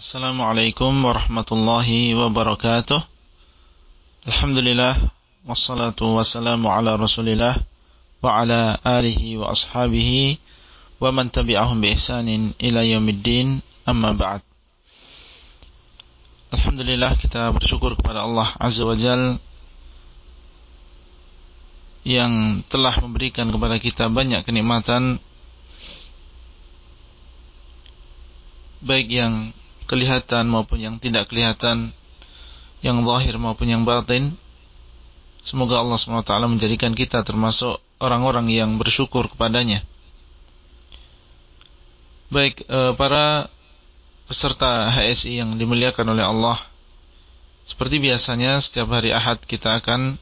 Assalamualaikum warahmatullahi wabarakatuh. Alhamdulillah Wassalatu wassalamu ala rasulillah Wa ala alihi wa ashabihi Wa man tabi'ahum bi ihsanin ila yaumiddin Amma ba'd. Alhamdulillah kita bersyukur kepada Allah Azza wa Jal Yang telah memberikan kepada kita banyak kenikmatan Baik yang kelihatan maupun yang tidak kelihatan Yang zahir maupun yang batin Semoga Allah SWT menjadikan kita termasuk orang-orang yang bersyukur kepadanya Baik, eh, para peserta HSI yang dimuliakan oleh Allah. Seperti biasanya setiap hari Ahad kita akan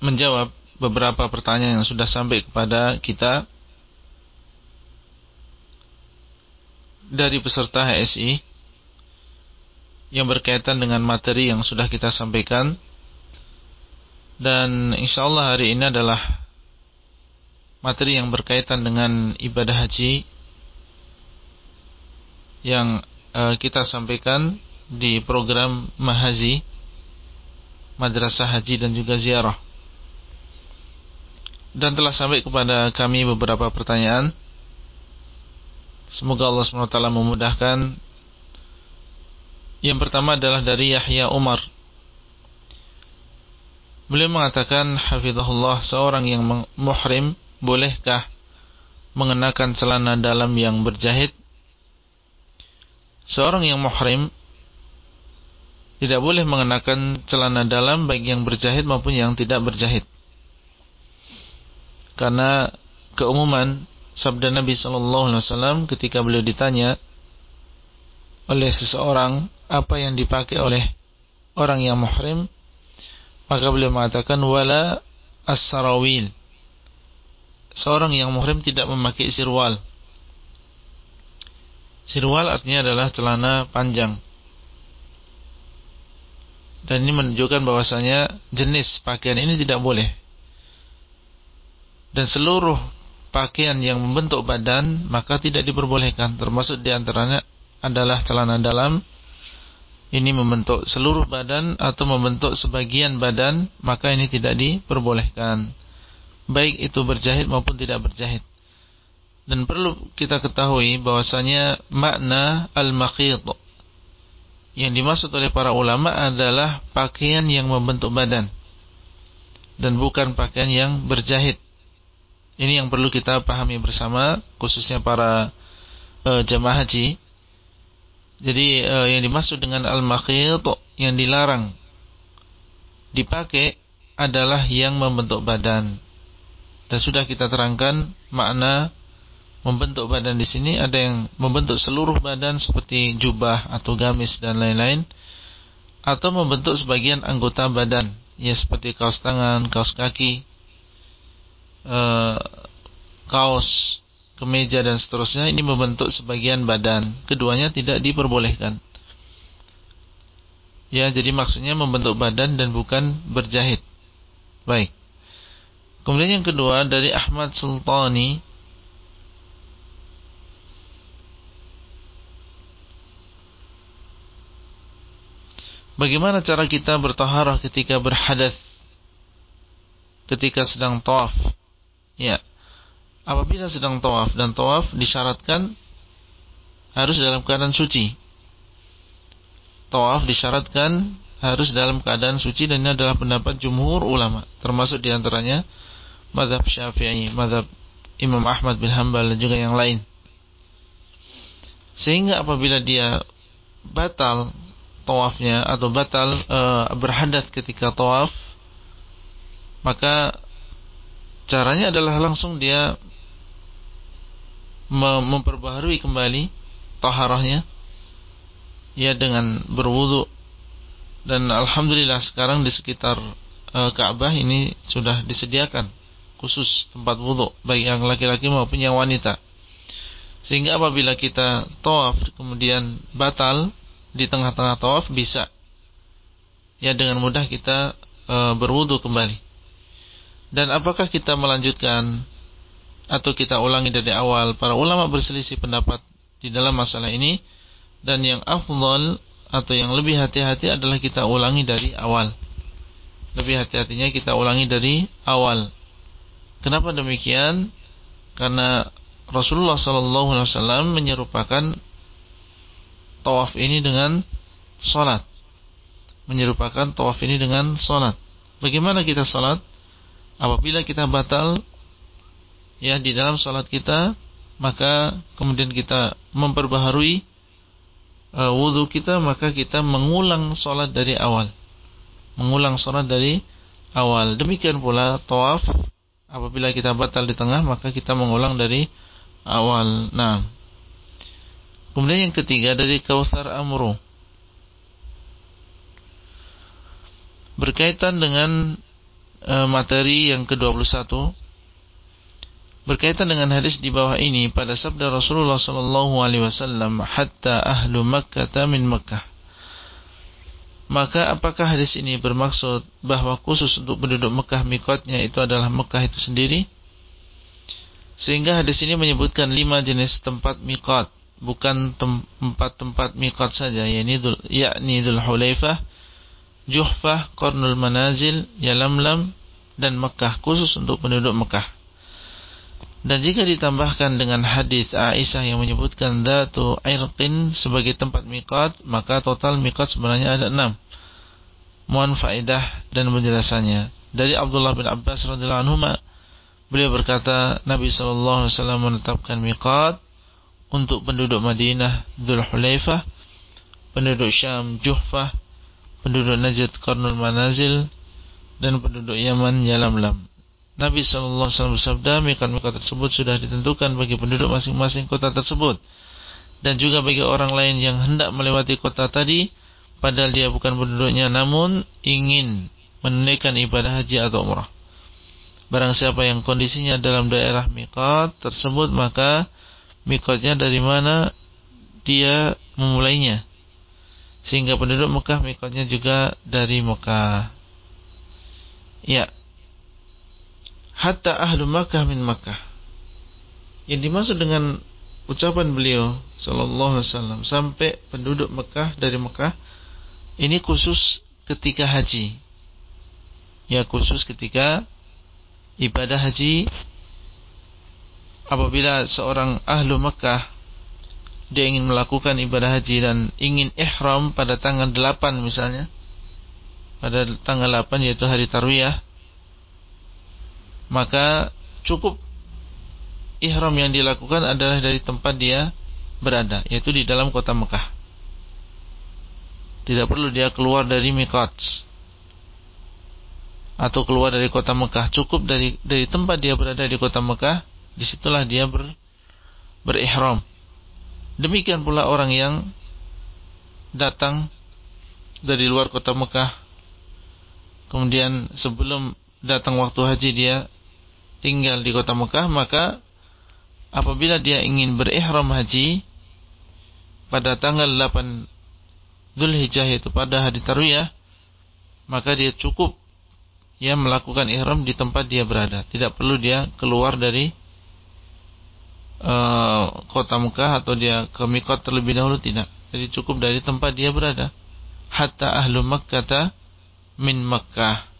menjawab beberapa pertanyaan yang sudah sampai kepada kita dari peserta HSI yang berkaitan dengan materi yang sudah kita sampaikan. Dan insya Allah hari ini adalah materi yang berkaitan dengan ibadah haji yang uh, kita sampaikan di program Mahazi Madrasah Haji dan juga Ziarah. Dan telah sampai kepada kami beberapa pertanyaan semoga Allah SWT memudahkan yang pertama adalah dari Yahya Umar beliau mengatakan hafizahullah seorang yang muhrim bolehkah mengenakan celana dalam yang berjahit? Seorang yang muhrim tidak boleh mengenakan celana dalam baik yang berjahit maupun yang tidak berjahit. Karena keumuman sabda Nabi sallallahu alaihi wasallam ketika beliau ditanya oleh seseorang apa yang dipakai oleh orang yang muhrim maka beliau mengatakan wala as-sarawil seorang yang muhrim tidak memakai sirwal. Sirwal artinya adalah celana panjang. Dan ini menunjukkan bahwasanya jenis pakaian ini tidak boleh. Dan seluruh pakaian yang membentuk badan maka tidak diperbolehkan. Termasuk di antaranya adalah celana dalam. Ini membentuk seluruh badan atau membentuk sebagian badan maka ini tidak diperbolehkan baik itu berjahit maupun tidak berjahit. Dan perlu kita ketahui bahwasanya makna al-maqid yang dimaksud oleh para ulama adalah pakaian yang membentuk badan dan bukan pakaian yang berjahit. Ini yang perlu kita pahami bersama khususnya para uh, jemaah haji. Jadi uh, yang dimaksud dengan al-maqid yang dilarang dipakai adalah yang membentuk badan dan sudah kita terangkan makna membentuk badan di sini ada yang membentuk seluruh badan seperti jubah atau gamis dan lain-lain atau membentuk sebagian anggota badan ya seperti kaos tangan, kaos kaki, eh, kaos, kemeja dan seterusnya ini membentuk sebagian badan. Keduanya tidak diperbolehkan. Ya, jadi maksudnya membentuk badan dan bukan berjahit. Baik. Kemudian yang kedua dari Ahmad Sultani Bagaimana cara kita bertaharah ketika berhadas ketika sedang tawaf? Ya. Apabila sedang tawaf dan tawaf disyaratkan harus dalam keadaan suci. Tawaf disyaratkan harus dalam keadaan suci dan ini adalah pendapat jumhur ulama, termasuk di antaranya madhab syafi'i, madhab Imam Ahmad bin Hanbal dan juga yang lain. Sehingga apabila dia batal tawafnya atau batal e, berhadat ketika tawaf, maka caranya adalah langsung dia memperbaharui kembali taharahnya ya dengan berwudu dan alhamdulillah sekarang di sekitar e, Ka'bah ini sudah disediakan khusus tempat wudhu baik yang laki-laki maupun yang wanita. Sehingga apabila kita tawaf kemudian batal di tengah-tengah tawaf bisa ya dengan mudah kita e, berwudhu kembali. Dan apakah kita melanjutkan atau kita ulangi dari awal. Para ulama berselisih pendapat di dalam masalah ini dan yang afdal atau yang lebih hati-hati adalah kita ulangi dari awal. Lebih hati-hatinya kita ulangi dari awal. Kenapa demikian? Karena Rasulullah SAW menyerupakan tawaf ini dengan salat. Menyerupakan tawaf ini dengan salat. Bagaimana kita salat? Apabila kita batal ya di dalam salat kita maka kemudian kita memperbaharui uh, wudhu kita maka kita mengulang salat dari awal. Mengulang salat dari awal. Demikian pula tawaf. Apabila kita batal di tengah maka kita mengulang dari awal. Nah. Kemudian yang ketiga dari Kautsar Amru. Berkaitan dengan materi yang ke-21 Berkaitan dengan hadis di bawah ini pada sabda Rasulullah sallallahu alaihi wasallam hatta ahlu Makkah min Makkah. Maka apakah hadis ini bermaksud bahwa khusus untuk penduduk Mekah mikotnya itu adalah Mekah itu sendiri? Sehingga hadis ini menyebutkan lima jenis tempat mikot, bukan tempat-tempat mikot saja, yakni Dhul, yakni Dhul Hulaifah, Juhfah, Qarnul Manazil, Yalamlam, dan Mekah, khusus untuk penduduk Mekah. Dan jika ditambahkan dengan hadis Aisyah yang menyebutkan datu irqin sebagai tempat miqat, maka total miqat sebenarnya ada enam. Mohon faedah dan penjelasannya. Dari Abdullah bin Abbas radhiyallahu anhu, beliau berkata, Nabi wasallam menetapkan miqat untuk penduduk Madinah Dzul Hulaifah, penduduk Syam Juhfah, penduduk Najd Qarnul Manazil, dan penduduk Yaman Yalamlam. Nabi SAW bersabda, mikat-mikat tersebut sudah ditentukan bagi penduduk masing-masing kota tersebut. Dan juga bagi orang lain yang hendak melewati kota tadi, padahal dia bukan penduduknya, namun ingin menunaikan ibadah haji atau umrah. Barang siapa yang kondisinya dalam daerah mikat tersebut, maka mikatnya dari mana dia memulainya. Sehingga penduduk Mekah mikatnya juga dari Mekah. Ya, hatta ahlu Makkah min Makkah. Yang dimaksud dengan ucapan beliau sallallahu alaihi wasallam sampai penduduk Mekah dari Mekah ini khusus ketika haji. Ya khusus ketika ibadah haji apabila seorang ahlu Mekah dia ingin melakukan ibadah haji dan ingin ihram pada tanggal 8 misalnya pada tanggal 8 yaitu hari tarwiyah maka cukup ihram yang dilakukan adalah dari tempat dia berada, yaitu di dalam kota Mekah. Tidak perlu dia keluar dari miqat atau keluar dari kota Mekah, cukup dari dari tempat dia berada di kota Mekah, di situlah dia ber, berihram. Demikian pula orang yang datang dari luar kota Mekah, kemudian sebelum datang waktu haji dia tinggal di kota Mekah maka apabila dia ingin berihram haji pada tanggal 8 Zulhijjah itu pada hari Tarwiyah maka dia cukup ya melakukan ihram di tempat dia berada. Tidak perlu dia keluar dari uh, kota Mekah atau dia ke mikot terlebih dahulu tidak jadi cukup dari tempat dia berada hatta ahlu Makkah min Makkah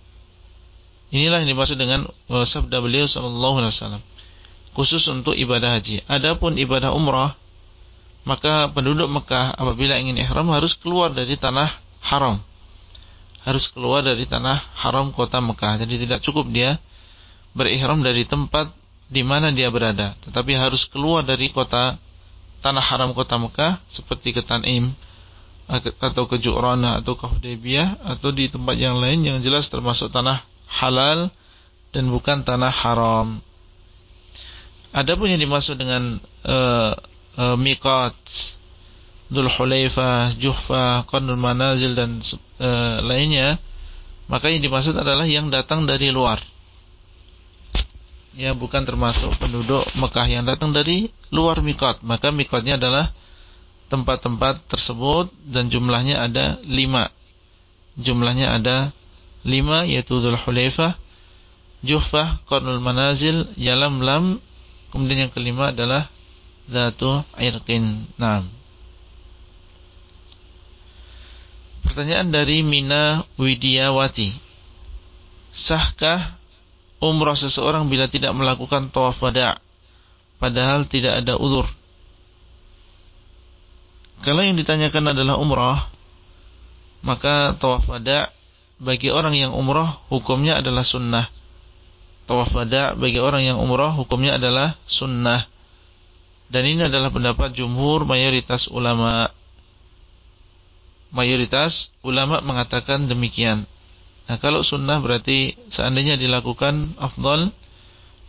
Inilah yang dimaksud dengan uh, sabda beliau sallallahu alaihi wasallam. Khusus untuk ibadah haji. Adapun ibadah umrah, maka penduduk Mekah apabila ingin ihram harus keluar dari tanah haram. Harus keluar dari tanah haram kota Mekah. Jadi tidak cukup dia berihram dari tempat di mana dia berada, tetapi harus keluar dari kota tanah haram kota Mekah seperti ke Tanim atau ke Ju'rana atau ke Hudaybiyah atau di tempat yang lain yang jelas termasuk tanah halal dan bukan tanah haram. Adapun yang dimaksud dengan uh, uh, miqat, Dhul Hulaifah, Juhfa, Qarnul Manazil dan uh, lainnya, maka yang dimaksud adalah yang datang dari luar. Ya, bukan termasuk penduduk Mekah yang datang dari luar miqat. Maka miqatnya adalah tempat-tempat tersebut dan jumlahnya ada lima. Jumlahnya ada lima yaitu Dhul Hulaifah, Juhfah, Qarnul Manazil, Yalamlam, Kemudian yang kelima adalah Zatu irqin. Nah. Pertanyaan dari Mina Widiawati. Sahkah umrah seseorang bila tidak melakukan tawaf wada' padahal tidak ada udur? Kalau yang ditanyakan adalah umrah, maka tawaf wada' bagi orang yang umrah hukumnya adalah sunnah. Tawaf wada' bagi orang yang umrah hukumnya adalah sunnah. Dan ini adalah pendapat jumhur mayoritas ulama. Mayoritas ulama mengatakan demikian. Nah, kalau sunnah berarti seandainya dilakukan afdal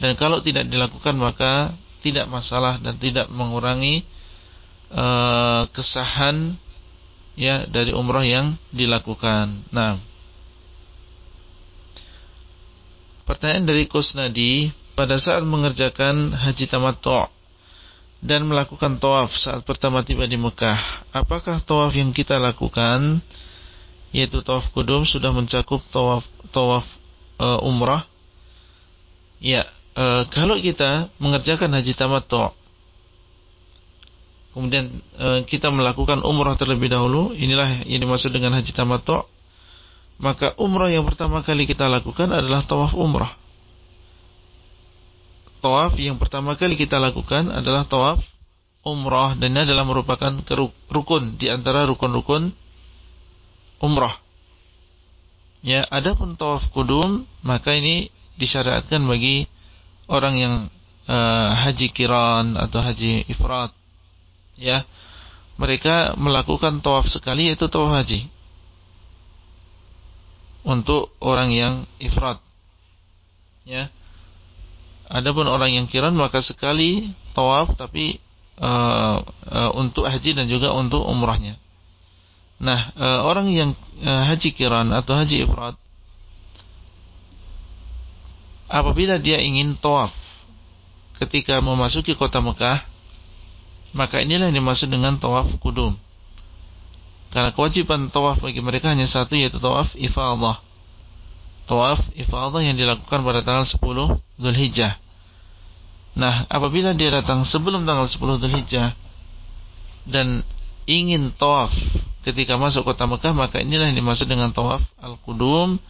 dan kalau tidak dilakukan maka tidak masalah dan tidak mengurangi uh, kesahan ya dari umrah yang dilakukan. Nah, pertanyaan dari Kusnadi pada saat mengerjakan haji tamattu dan melakukan tawaf saat pertama tiba di Mekah, apakah tawaf yang kita lakukan yaitu tawaf kudum sudah mencakup tawaf tawaf e, umrah. Ya, e, kalau kita mengerjakan haji tamattu kemudian e, kita melakukan umrah terlebih dahulu, inilah yang dimaksud dengan haji tamattu. Maka umrah yang pertama kali kita lakukan adalah tawaf umrah. Tawaf yang pertama kali kita lakukan adalah tawaf umrah dan ini adalah merupakan rukun di antara rukun-rukun umrah. Ya, adapun tawaf kudum maka ini disyariatkan bagi orang yang uh, haji kiran atau haji ifrat. Ya. Mereka melakukan tawaf sekali yaitu tawaf haji. Untuk orang yang ifrat. Ya. Adapun orang yang kiran maka sekali tawaf tapi uh, uh, untuk haji dan juga untuk umrahnya. Nah, e, orang yang e, haji kiran atau haji ifrat apabila dia ingin tawaf ketika memasuki kota Mekah, maka inilah yang dimaksud dengan tawaf kudum. Karena kewajiban tawaf bagi mereka hanya satu yaitu tawaf ifadah. Tawaf ifadah yang dilakukan pada tanggal 10 Dzulhijjah. Nah, apabila dia datang sebelum tanggal 10 Dzulhijjah dan ingin tawaf ketika masuk kota Mekah maka inilah yang dimaksud dengan tawaf al-qudum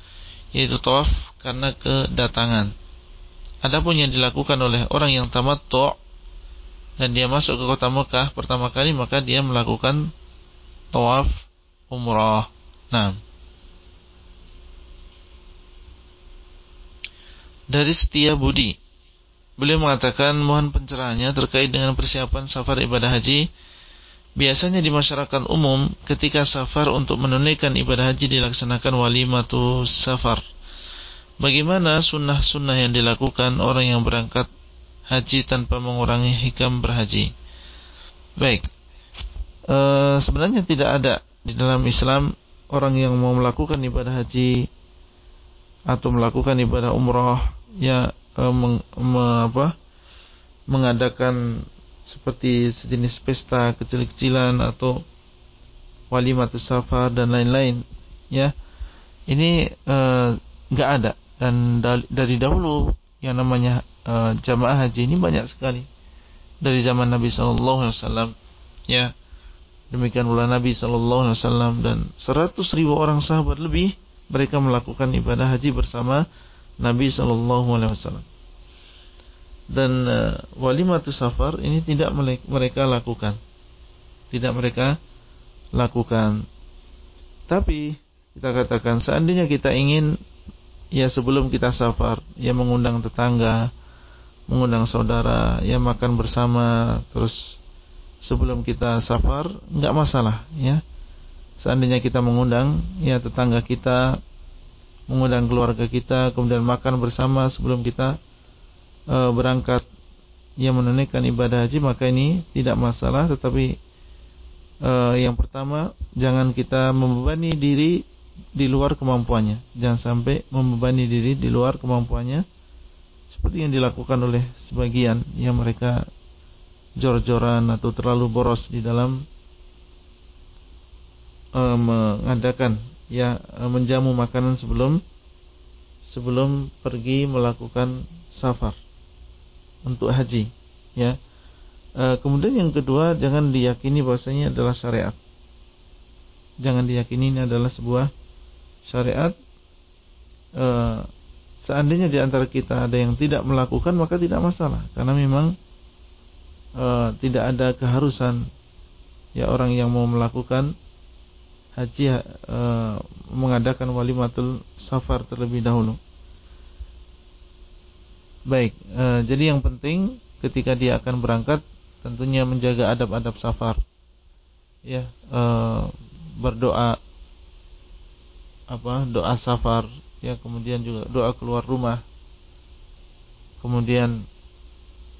yaitu tawaf karena kedatangan. Adapun yang dilakukan oleh orang yang tamattu dan dia masuk ke kota Mekah pertama kali maka dia melakukan tawaf umrah. Nah, dari setia budi beliau mengatakan mohon pencerahannya terkait dengan persiapan safar ibadah haji Biasanya di masyarakat umum ketika safar untuk menunaikan ibadah haji dilaksanakan walimatu safar. Bagaimana sunnah-sunnah yang dilakukan orang yang berangkat haji tanpa mengurangi hikam berhaji? Baik, e, sebenarnya tidak ada di dalam Islam orang yang mau melakukan ibadah haji atau melakukan ibadah umrah ya e, meng, me, apa, mengadakan seperti sejenis pesta kecil-kecilan atau walimatus safar dan lain-lain ya. Ini enggak uh, ada. Dan dari dahulu yang namanya uh, jamaah haji ini banyak sekali. Dari zaman Nabi Wasallam ya. Demikian pula Nabi Wasallam dan seratus ribu orang sahabat lebih mereka melakukan ibadah haji bersama Nabi Shallallahu Alaihi dan uh, walimatu safar ini tidak mereka lakukan. Tidak mereka lakukan. Tapi kita katakan seandainya kita ingin ya sebelum kita safar ya mengundang tetangga, mengundang saudara, ya makan bersama terus sebelum kita safar nggak masalah ya. Seandainya kita mengundang ya tetangga kita, mengundang keluarga kita, kemudian makan bersama sebelum kita e, berangkat yang menunaikan ibadah haji maka ini tidak masalah. Tetapi e, yang pertama jangan kita membebani diri di luar kemampuannya. Jangan sampai membebani diri di luar kemampuannya seperti yang dilakukan oleh sebagian yang mereka jor-joran atau terlalu boros di dalam e, mengadakan ya menjamu makanan sebelum sebelum pergi melakukan safar untuk haji. Ya. E, kemudian yang kedua jangan diyakini bahwasanya adalah syariat. Jangan diyakini ini adalah sebuah syariat. E, seandainya di antara kita ada yang tidak melakukan maka tidak masalah karena memang e, tidak ada keharusan ya orang yang mau melakukan haji e, mengadakan walimatul safar terlebih dahulu. Baik, e, jadi yang penting ketika dia akan berangkat tentunya menjaga adab-adab safar. Ya, e, berdoa apa? Doa safar, ya kemudian juga doa keluar rumah. Kemudian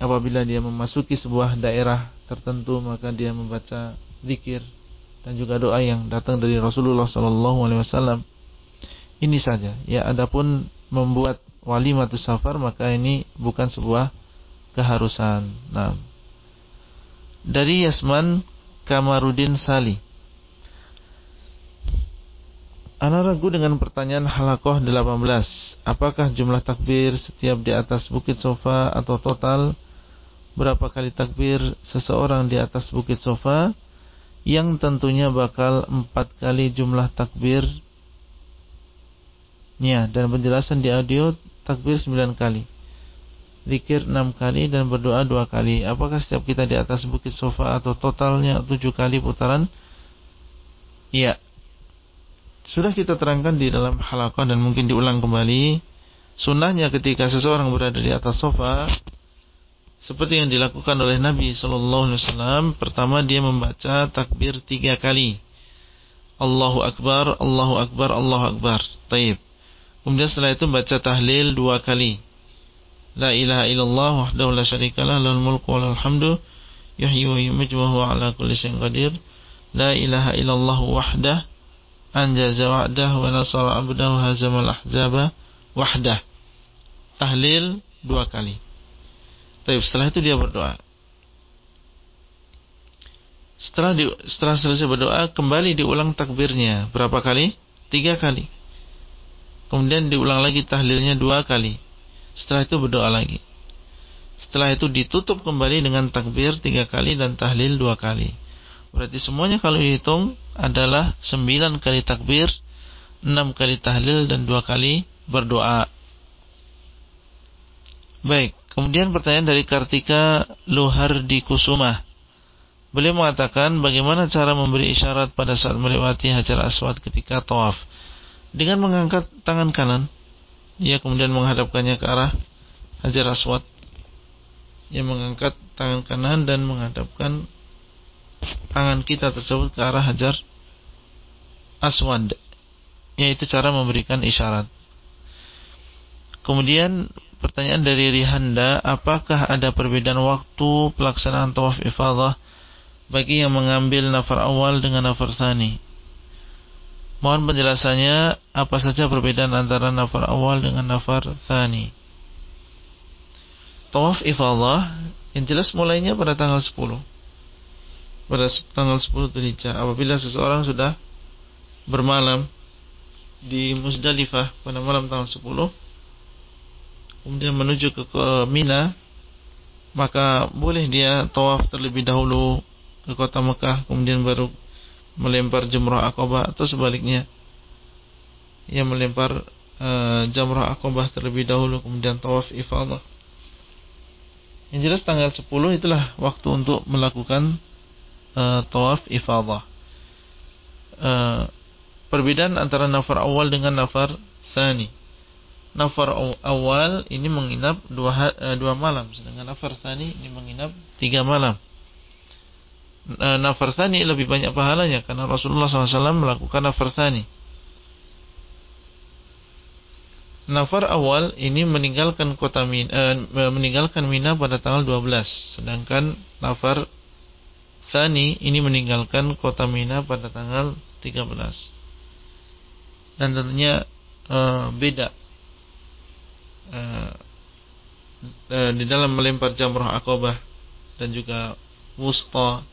apabila dia memasuki sebuah daerah tertentu maka dia membaca zikir dan juga doa yang datang dari Rasulullah wasallam. Ini saja. Ya, adapun membuat walimatus safar maka ini bukan sebuah keharusan. Nah. Dari Yasman Kamarudin Sali. Ana ragu dengan pertanyaan halakoh 18. Apakah jumlah takbir setiap di atas bukit sofa atau total? Berapa kali takbir seseorang di atas bukit sofa? Yang tentunya bakal empat kali jumlah takbir. Ya, dan penjelasan di audio takbir 9 kali. Zikir 6 kali dan berdoa 2 kali. Apakah setiap kita di atas bukit sofa Atau totalnya 7 kali putaran? Iya. Sudah kita terangkan di dalam halakah Dan mungkin diulang kembali. Sunnahnya ketika seseorang berada di atas sofa Seperti yang dilakukan oleh Nabi SAW Pertama dia membaca takbir 3 kali. Allahu Akbar, Allahu Akbar, Allahu Akbar. Taib Kemudian setelah itu baca tahlil dua kali. La ilaha illallah wahdahu la syarikalah lahul mulku wa lahul hamdu yuhyi wa yumiitu wa huwa ala kulli syai'in qadir. La ilaha illallah wahdah anjaza wa'dah wa nasara 'abdahu hazamal ahzaba wahdah. Tahlil dua kali. Tapi setelah itu dia berdoa. Setelah di, setelah selesai berdoa kembali diulang takbirnya berapa kali? Tiga kali. Kemudian diulang lagi tahlilnya dua kali. Setelah itu berdoa lagi. Setelah itu ditutup kembali dengan takbir tiga kali dan tahlil dua kali. Berarti semuanya kalau dihitung adalah sembilan kali takbir, enam kali tahlil dan dua kali berdoa. Baik, kemudian pertanyaan dari Kartika Luhardi Kusuma. Beliau mengatakan bagaimana cara memberi isyarat pada saat melewati Hajar Aswad ketika tawaf dengan mengangkat tangan kanan ia kemudian menghadapkannya ke arah Hajar Aswad. Ia mengangkat tangan kanan dan menghadapkan tangan kita tersebut ke arah Hajar Aswad yaitu cara memberikan isyarat. Kemudian pertanyaan dari Rihanda apakah ada perbedaan waktu pelaksanaan tawaf ifadah bagi yang mengambil nafar awal dengan nafar sani Mohon penjelasannya apa saja perbedaan antara nafar awal dengan nafar thani. Tawaf ifadah yang jelas mulainya pada tanggal 10. Pada tanggal 10 Dzulhijjah apabila seseorang sudah bermalam di Musdalifah pada malam tanggal 10 kemudian menuju ke, ke Mina maka boleh dia tawaf terlebih dahulu ke kota Mekah kemudian baru melempar jumrah akobah atau sebaliknya yang melempar uh, jamrah akobah terlebih dahulu kemudian tawaf ifadah. Yang jelas tanggal 10 itulah waktu untuk melakukan uh, tawaf ifadah. Uh, perbedaan antara nafar awal dengan nafar sani. Nafar awal ini menginap dua, dua malam, sedangkan nafar sani ini menginap tiga malam. Eh, nafar thani lebih banyak pahalanya karena Rasulullah SAW melakukan nafar thani. Nafar awal ini meninggalkan kota Mina, eh, meninggalkan Mina pada tanggal 12, sedangkan nafar Thani ini meninggalkan kota Mina pada tanggal 13. Dan tentunya eh, beda eh, eh, di dalam melempar jamrah akobah dan juga wusta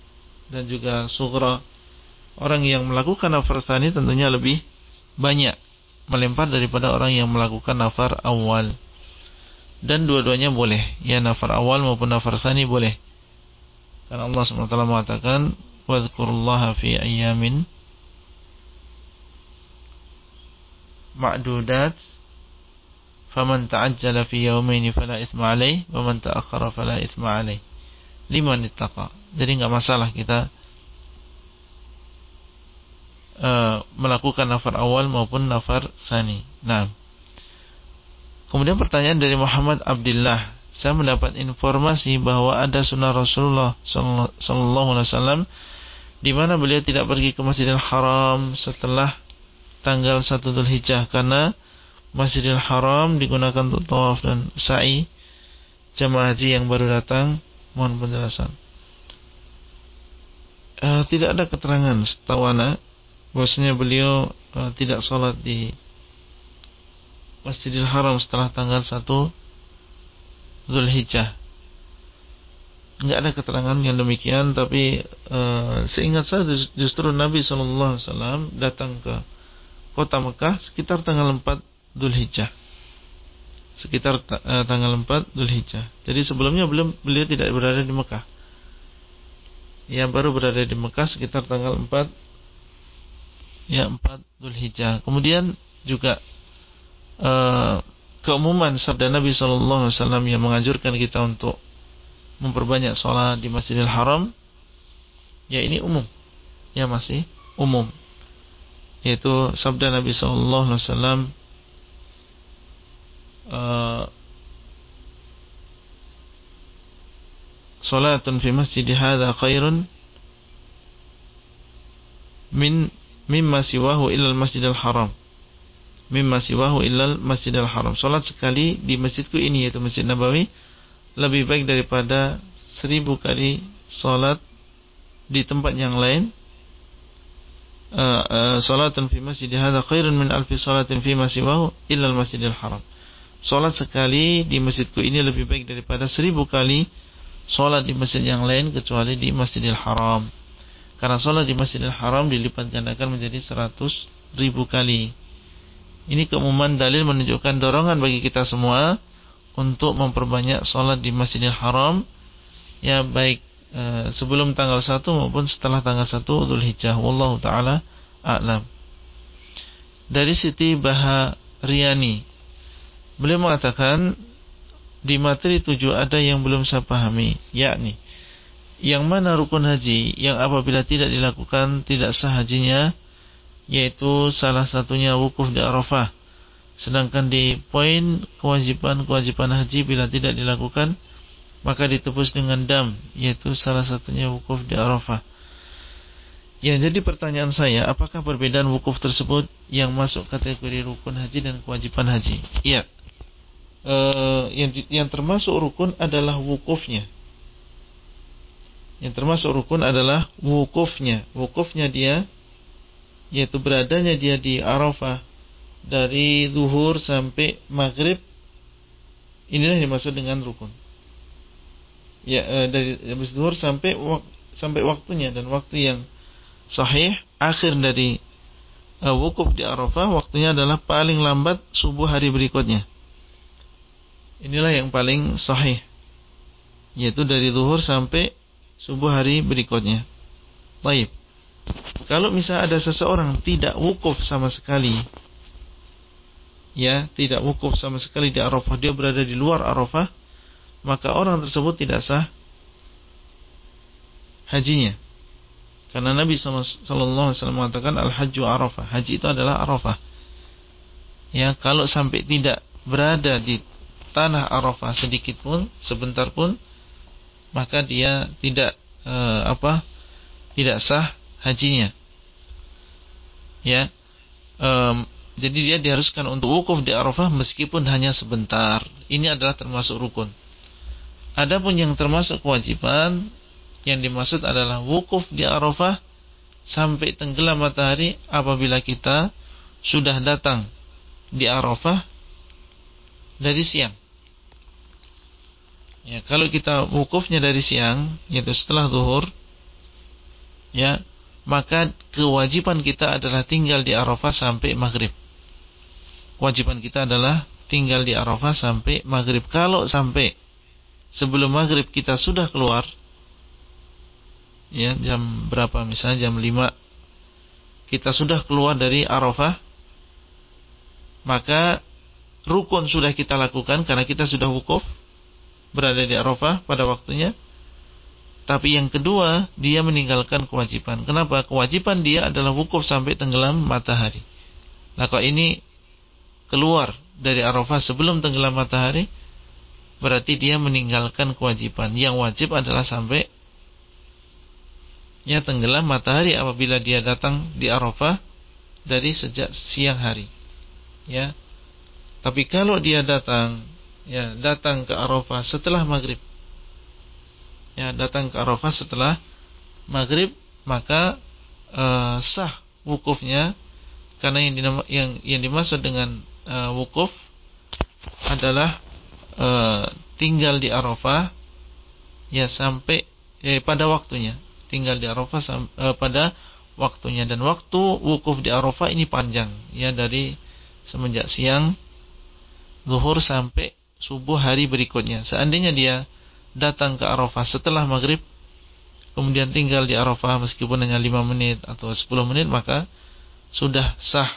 dan juga sugra orang yang melakukan nafar tsani tentunya lebih banyak melempar daripada orang yang melakukan nafar awal. dan dua-duanya boleh. Ya nafar awal maupun nafar sani boleh. Karena Allah SWT mengatakan wadhkurullaha fi ayyamin ma'dudat faman ta'ajjala fi yawmaini fala ithma alaih wa man ta'akhkhara fala alaih liman ittaqa jadi enggak masalah kita uh, melakukan nafar awal maupun nafar sani. Nah Kemudian pertanyaan dari Muhammad Abdullah, saya mendapat informasi bahwa ada sunnah Rasulullah Sallallahu Alaihi Wasallam di mana beliau tidak pergi ke Masjidil Haram setelah tanggal 1 Dzulhijjah karena Masjidil Haram digunakan untuk tawaf dan sa'i jemaah haji yang baru datang. Mohon penjelasan. Uh, tidak ada keterangan setahu anak beliau uh, tidak sholat di Masjidil Haram setelah tanggal 1 Zulhijjah. Enggak ada keterangan yang demikian tapi uh, seingat saya justru Nabi wasallam datang ke kota Mekah sekitar tanggal 4 Zulhijjah. Sekitar uh, tanggal 4 Zulhijjah. Jadi sebelumnya belum beliau tidak berada di Mekah. Ya baru berada di Mekah sekitar tanggal 4 ya 4 Zulhijjah. Kemudian juga uh, keumuman sabda Nabi Shallallahu Alaihi Wasallam yang menganjurkan kita untuk memperbanyak sholat di Masjidil Haram, ya ini umum, ya masih umum, yaitu sabda Nabi Shallallahu Alaihi Wasallam uh, Salatun fi masjid hadha khairun min mimma siwahu illa al-masjidil haram mimma siwahu illal masjidil haram. Salat sekali di masjidku ini yaitu Masjid Nabawi lebih baik daripada seribu kali salat di tempat yang lain. Uh, salatun fi masjid hadha khairun min alfi salatin fi siwahu illal masjidil haram. Salat sekali di masjidku ini lebih baik daripada seribu kali salat di masjid yang lain kecuali di Masjidil Haram. Karena salat di Masjidil Haram dilipat gandakan menjadi seratus ribu kali. Ini keumuman dalil menunjukkan dorongan bagi kita semua untuk memperbanyak sholat di Masjidil Haram ya baik e, sebelum tanggal 1 maupun setelah tanggal 1 Dhul Hijjah wallahu taala a'lam. Dari Siti Bahariani beliau mengatakan di materi 7 ada yang belum saya pahami yakni yang mana rukun haji yang apabila tidak dilakukan tidak sah hajinya yaitu salah satunya wukuf di Arafah. Sedangkan di poin kewajiban-kewajiban haji bila tidak dilakukan maka ditebus dengan dam yaitu salah satunya wukuf di Arafah. Yang jadi pertanyaan saya, apakah perbedaan wukuf tersebut yang masuk kategori rukun haji dan kewajiban haji? Iya. E, yang yang termasuk rukun adalah wukufnya. Yang termasuk rukun adalah wukufnya. Wukufnya dia yaitu beradanya dia di Arafah dari zuhur sampai maghrib inilah yang dimaksud dengan rukun ya e, dari habis zuhur sampai sampai waktunya dan waktu yang sahih akhir dari e, wukuf di Arafah waktunya adalah paling lambat subuh hari berikutnya inilah yang paling sahih yaitu dari zuhur sampai subuh hari berikutnya baik kalau misalnya ada seseorang tidak wukuf sama sekali ya, tidak wukuf sama sekali di Arafah, dia berada di luar Arafah, maka orang tersebut tidak sah hajinya. Karena Nabi wasallam mengatakan al-hajju Arafah. Haji itu adalah Arafah. Ya, kalau sampai tidak berada di tanah Arafah sedikit pun, sebentar pun, maka dia tidak eh, apa? tidak sah hajinya. Ya. Um, jadi dia diharuskan untuk wukuf di Arafah meskipun hanya sebentar. Ini adalah termasuk rukun. Adapun yang termasuk kewajiban yang dimaksud adalah wukuf di Arafah sampai tenggelam matahari apabila kita sudah datang di Arafah dari siang. Ya, kalau kita wukufnya dari siang, yaitu setelah zuhur, ya, maka kewajiban kita adalah tinggal di Arafah sampai maghrib. Kewajiban kita adalah tinggal di Arafah sampai maghrib. Kalau sampai sebelum maghrib kita sudah keluar, ya jam berapa misalnya jam 5 kita sudah keluar dari Arafah, maka rukun sudah kita lakukan karena kita sudah wukuf berada di Arafah pada waktunya. Tapi yang kedua, dia meninggalkan kewajiban. Kenapa? Kewajiban dia adalah wukuf sampai tenggelam matahari. Nah, kalau ini keluar dari Arafah sebelum tenggelam matahari, berarti dia meninggalkan kewajiban. Yang wajib adalah sampai ya tenggelam matahari apabila dia datang di Arafah dari sejak siang hari. Ya. Tapi kalau dia datang ya datang ke Arafah setelah maghrib. Ya datang ke Arafah setelah maghrib maka uh, sah wukufnya. Karena yang yang yang dimaksud dengan uh, wukuf adalah uh, tinggal di Arafah ya sampai ya, pada waktunya. Tinggal di Arafah uh, pada waktunya. Dan waktu wukuf di Arafah ini panjang ya dari semenjak siang zuhur sampai subuh hari berikutnya. Seandainya dia datang ke Arafah setelah maghrib, kemudian tinggal di Arafah meskipun hanya 5 menit atau 10 menit, maka sudah sah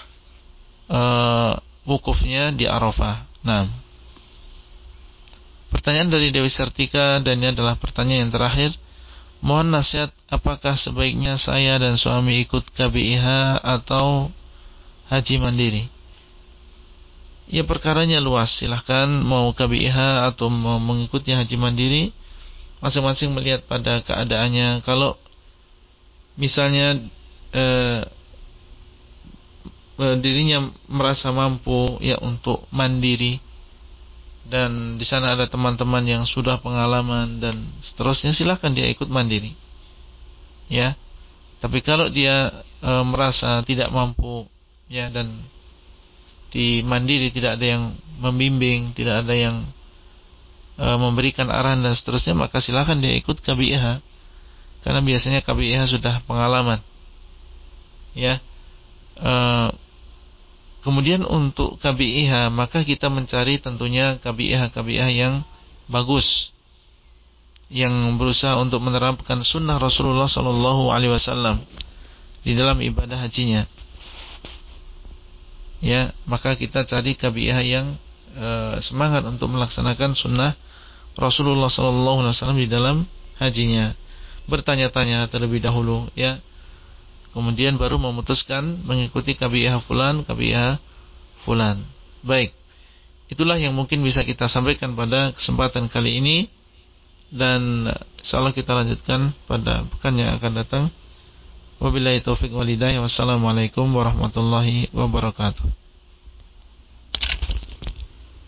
uh, wukufnya di Arafah. Nah, pertanyaan dari Dewi Sertika dan ini adalah pertanyaan yang terakhir. Mohon nasihat apakah sebaiknya saya dan suami ikut KBIH atau haji mandiri? Ya perkaranya luas. Silahkan mau KBIH atau mau mengikuti haji mandiri. Masing-masing melihat pada keadaannya. Kalau misalnya eh, eh, dirinya merasa mampu ya untuk mandiri. Dan di sana ada teman-teman yang sudah pengalaman dan seterusnya silahkan dia ikut mandiri. Ya. Tapi kalau dia e, merasa tidak mampu ya dan di mandiri tidak ada yang membimbing, tidak ada yang e, memberikan arahan dan seterusnya, maka silakan dia ikut KBIH. Karena biasanya KBIH sudah pengalaman. Ya. E, kemudian untuk KBIH, maka kita mencari tentunya KBIH KBIH yang bagus. Yang berusaha untuk menerapkan sunnah Rasulullah Sallallahu Alaihi Wasallam di dalam ibadah hajinya ya maka kita cari KBIH yang e, semangat untuk melaksanakan sunnah Rasulullah SAW di dalam hajinya. Bertanya-tanya terlebih dahulu ya. Kemudian baru memutuskan mengikuti KBIH fulan KBIH fulan. Baik. Itulah yang mungkin bisa kita sampaikan pada kesempatan kali ini. Dan insyaallah kita lanjutkan pada pekan yang akan datang Wabillahi taufiq walidayah. Wassalamualaikum warahmatullahi wabarakatuh.